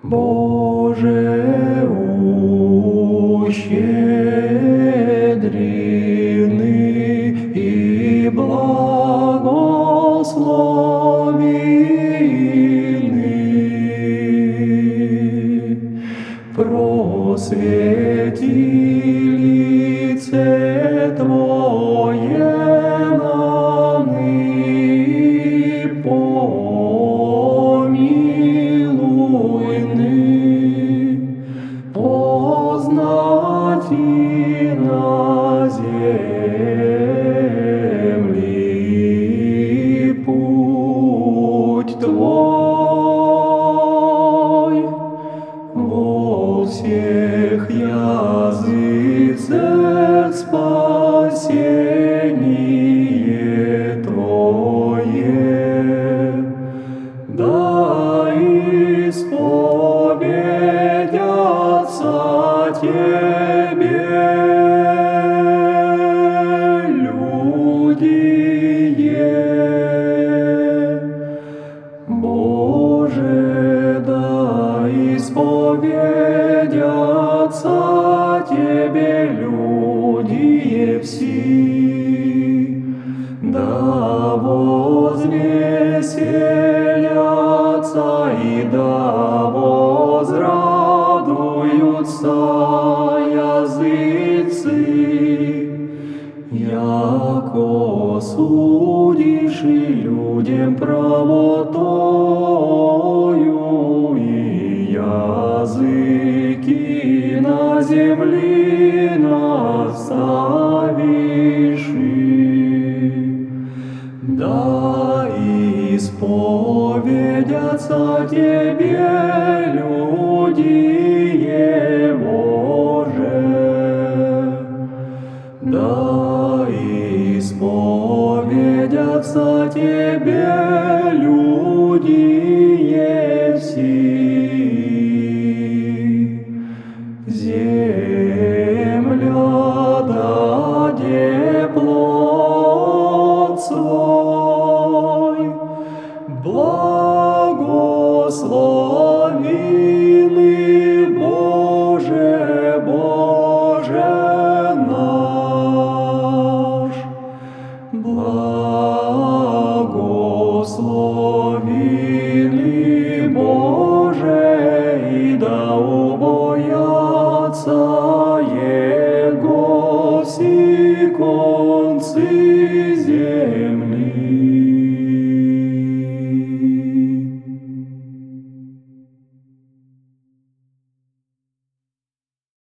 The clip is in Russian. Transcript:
Боже ущедренный и благословенный, просвети лице Твое познать и на земли путь Твой. Во всех языцах спасение Твое, да исповедятся Тебе исповедятся Тебе люди все, да возвеселятся и да возрадуются языцы, яко судишь и людям правотою земли наставишь. Да исповедятся Тебе люди, Боже, да исповедятся Тебе люди Земля даде плод свой, благословен See.